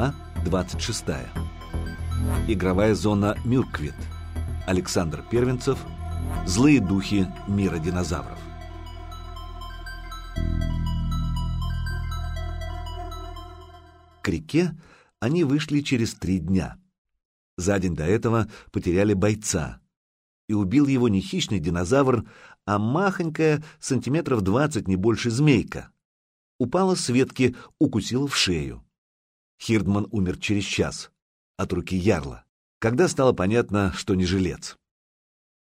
Глава 26. Игровая зона Мюрквит. Александр Первенцев. Злые духи мира динозавров. К реке они вышли через три дня. За день до этого потеряли бойца. И убил его не хищный динозавр, а махонькая, сантиметров двадцать, не больше змейка. Упала с ветки, укусила в шею. Хирдман умер через час от руки Ярла, когда стало понятно, что не жилец.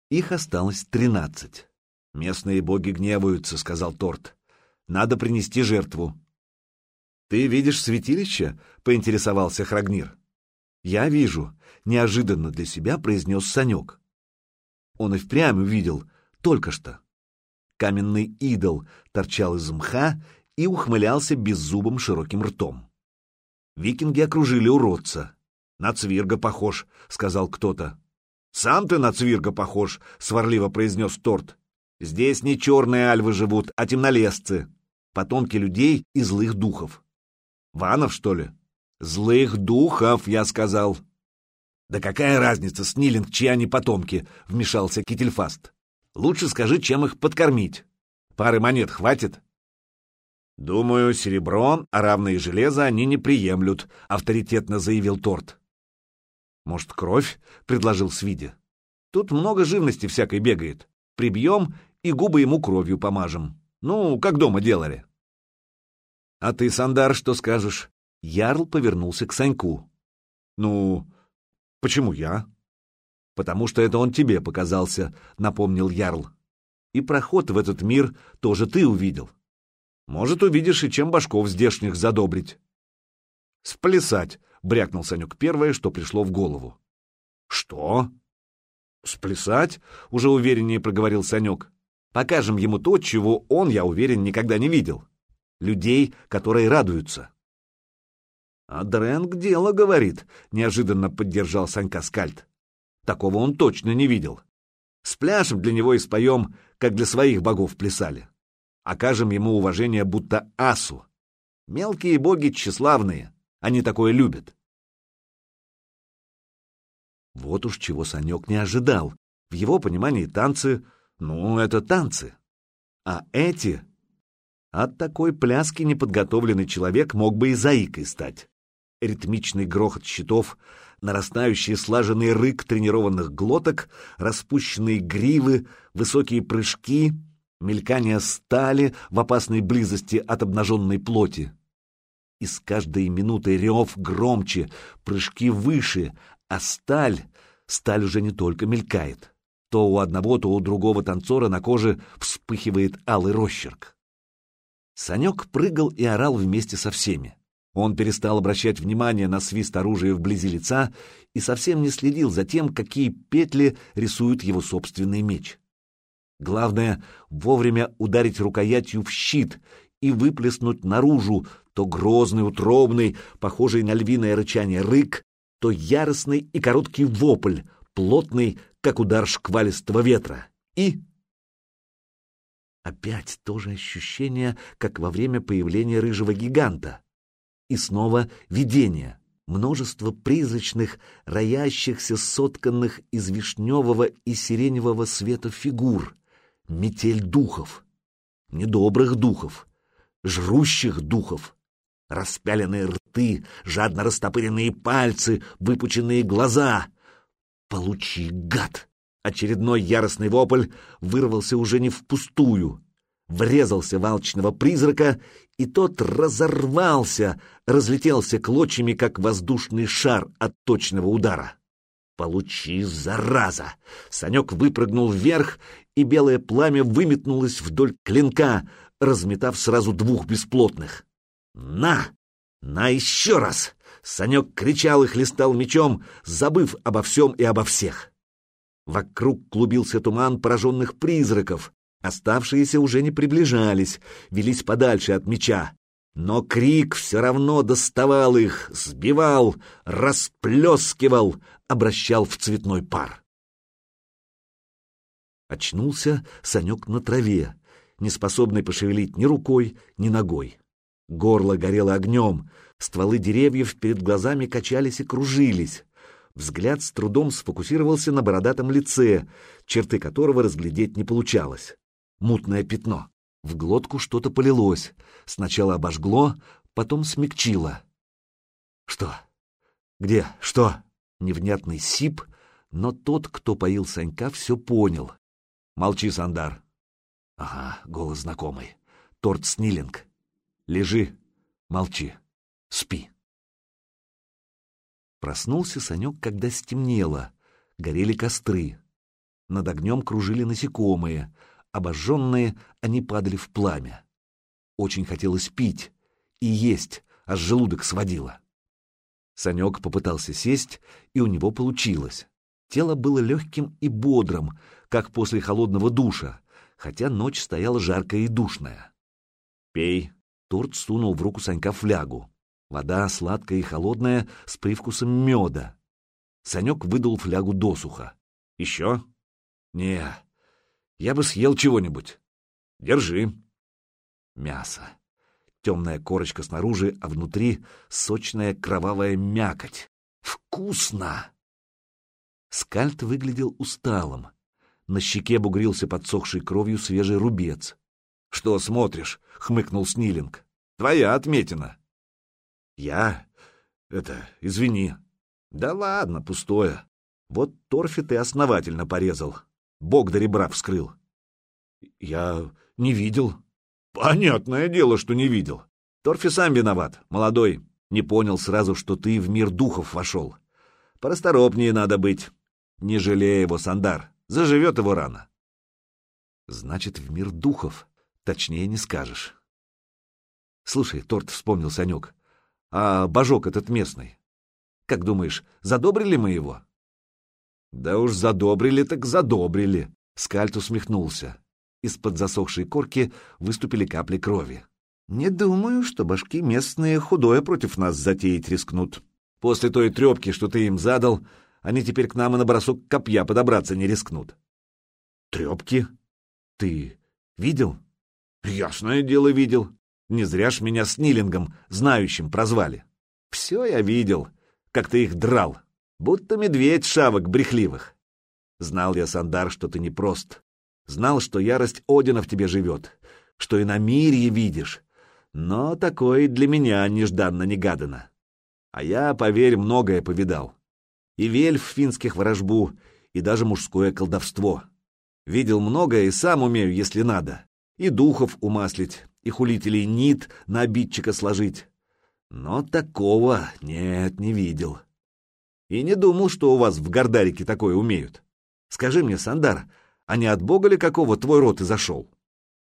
Их осталось тринадцать. «Местные боги гневаются», — сказал Торт. «Надо принести жертву». «Ты видишь святилище?» — поинтересовался Храгнир. «Я вижу», — неожиданно для себя произнес Санек. Он и впрямь увидел, только что. Каменный идол торчал из мха и ухмылялся беззубым широким ртом. Викинги окружили уродца. «На цвирга похож», — сказал кто-то. «Сам ты на цвирга похож», — сварливо произнес Торт. «Здесь не черные альвы живут, а темнолесцы, потомки людей и злых духов». «Ванов, что ли?» «Злых духов», — я сказал. «Да какая разница, Снилинг, чьи они потомки?» — вмешался Кительфаст. «Лучше скажи, чем их подкормить. Пары монет хватит?» «Думаю, серебро, а равное железо они не приемлют», — авторитетно заявил Торт. «Может, кровь?» — предложил Свиди. «Тут много живности всякой бегает. Прибьем и губы ему кровью помажем. Ну, как дома делали». «А ты, Сандар, что скажешь?» Ярл повернулся к Саньку. «Ну, почему я?» «Потому что это он тебе показался», — напомнил Ярл. «И проход в этот мир тоже ты увидел. Может, увидишь и чем башков здешних задобрить. Сплясать, брякнул Санек первое, что пришло в голову. Что? Сплясать? Уже увереннее проговорил Санек. Покажем ему то, чего он, я уверен, никогда не видел. Людей, которые радуются. А Дрэнк дело говорит, неожиданно поддержал Санька Скальд. Такого он точно не видел. Спляшем для него и споем, как для своих богов плясали окажем ему уважение будто асу. Мелкие боги тщеславные, они такое любят. Вот уж чего Санек не ожидал. В его понимании танцы, ну, это танцы. А эти... От такой пляски неподготовленный человек мог бы и заикой стать. Ритмичный грохот щитов, нарастающий слаженный рык тренированных глоток, распущенные гривы, высокие прыжки — мелькание стали в опасной близости от обнаженной плоти. И с каждой минутой рев громче, прыжки выше, а сталь, сталь уже не только мелькает. То у одного, то у другого танцора на коже вспыхивает алый росчерк. Санек прыгал и орал вместе со всеми. Он перестал обращать внимание на свист оружия вблизи лица и совсем не следил за тем, какие петли рисует его собственный меч. Главное — вовремя ударить рукоятью в щит и выплеснуть наружу то грозный, утробный, похожий на львиное рычание рык, то яростный и короткий вопль, плотный, как удар шквалистого ветра. И... Опять то же ощущение, как во время появления рыжего гиганта. И снова видение. Множество призрачных, роящихся, сотканных из вишневого и сиреневого света фигур — метель духов, недобрых духов, жрущих духов, распяленные рты, жадно растопыренные пальцы, выпученные глаза. Получи, гад! Очередной яростный вопль вырвался уже не впустую. Врезался в алчного призрака, и тот разорвался, разлетелся клочьями, как воздушный шар от точного удара. «Получи, зараза!» Санек выпрыгнул вверх, и белое пламя выметнулось вдоль клинка, разметав сразу двух бесплотных. «На! На еще раз!» Санек кричал и хлестал мечом, забыв обо всем и обо всех. Вокруг клубился туман пораженных призраков. Оставшиеся уже не приближались, велись подальше от меча. Но крик все равно доставал их, сбивал, расплескивал, обращал в цветной пар. Очнулся Санек на траве, не способный пошевелить ни рукой, ни ногой. Горло горело огнем, Стволы деревьев перед глазами качались и кружились. Взгляд с трудом сфокусировался на бородатом лице, черты которого разглядеть не получалось. Мутное пятно. В глотку что-то полилось. Сначала обожгло, потом смягчило. Что? Где? Что? Невнятный сип, но тот, кто поил Санька, все понял. Молчи, Сандар. Ага, голос знакомый. Торт Снилинг. Лежи, молчи, спи. Проснулся Санек, когда стемнело. Горели костры. Над огнем кружили насекомые. Обожженные, они падали в пламя. Очень хотелось пить и есть, аж желудок сводило. Санек попытался сесть, и у него получилось. Тело было легким и бодрым, как после холодного душа, хотя ночь стояла жаркая и душная. «Пей», — Торт сунул в руку Санька флягу. Вода сладкая и холодная, с привкусом меда. Санек выдал флягу досуха. «Еще?» «Не, я бы съел чего-нибудь. Держи». Мясо. Темная корочка снаружи, а внутри сочная кровавая мякоть. Вкусно! Скальд выглядел усталым. На щеке бугрился подсохшей кровью свежий рубец. — Что смотришь? — хмыкнул Снилинг. — Твоя отметина. — Я? Это, извини. — Да ладно, пустое. Вот торфи ты основательно порезал. Бог до ребра вскрыл. — Я не видел. Понятное дело, что не видел. Торфи сам виноват, молодой. Не понял сразу, что ты в мир духов вошел. Порасторопнее надо быть. Не жалей его, Сандар. Заживет его рано. Значит, в мир духов. Точнее не скажешь. Слушай, торт вспомнил Санек. А божок этот местный. Как думаешь, задобрили мы его? Да уж задобрили так задобрили. Скальт усмехнулся. Из-под засохшей корки выступили капли крови. «Не думаю, что башки местные худое против нас затеять рискнут. После той трепки, что ты им задал, они теперь к нам и на бросок копья подобраться не рискнут». «Трепки? Ты видел?» «Ясное дело, видел. Не зря ж меня с Нилингом, знающим, прозвали. Все я видел, как ты их драл, будто медведь шавок брехливых. Знал я, Сандар, что ты непрост, Знал, что ярость Одина в тебе живет, что и на мире видишь. Но такое для меня нежданно-негаданно. А я, поверь, многое повидал. И вельф финских ворожбу, и даже мужское колдовство. Видел многое и сам умею, если надо. И духов умаслить, и хулителей нит на обидчика сложить. Но такого нет, не видел. И не думал, что у вас в Гордарике такое умеют. Скажи мне, Сандар, а не от бога ли какого твой род изошел?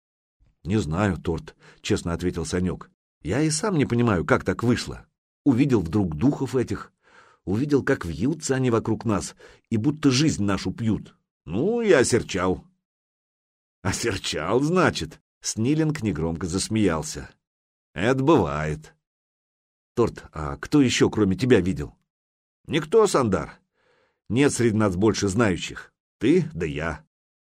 — Не знаю, Торт, — честно ответил Санек. — Я и сам не понимаю, как так вышло. Увидел вдруг духов этих, увидел, как вьются они вокруг нас и будто жизнь нашу пьют. Ну, я осерчал. — Осерчал, значит? — Снилинг негромко засмеялся. — Это бывает. — Торт, а кто еще, кроме тебя, видел? — Никто, Сандар. Нет среди нас больше знающих. Ты да я.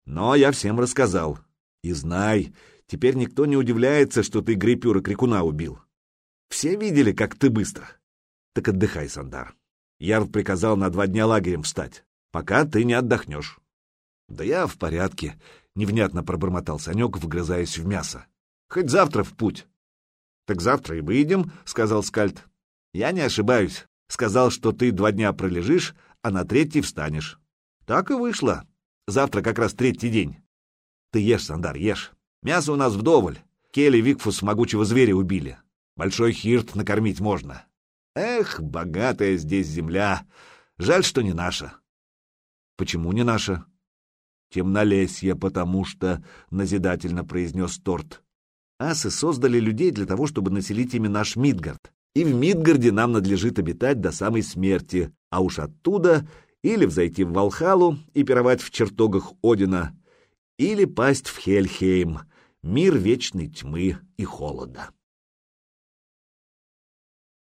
Но я всем рассказал. И знай, теперь никто не удивляется, что ты Грипюра Крикуна убил. Все видели, как ты быстро. Так отдыхай, Сандар. Ярл приказал на два дня лагерем встать, пока ты не отдохнешь. Да я в порядке, — невнятно пробормотал Санек, вгрызаясь в мясо. Хоть завтра в путь. Так завтра и выйдем, — сказал Скальд. Я не ошибаюсь. Сказал, что ты два дня пролежишь, а на третий встанешь. Так и вышло. Завтра как раз третий день. Ты ешь, Сандар, ешь. Мясо у нас вдоволь. Келли Викфус могучего зверя убили. Большой хирт накормить можно. Эх, богатая здесь земля. Жаль, что не наша. Почему не наша? Темнолесье, потому что, — назидательно произнес Торт. Асы создали людей для того, чтобы населить ими наш Мидгард. И в Мидгарде нам надлежит обитать до самой смерти, а уж оттуда или взойти в Валхалу и пировать в чертогах Одина, или пасть в Хельхейм, мир вечной тьмы и холода.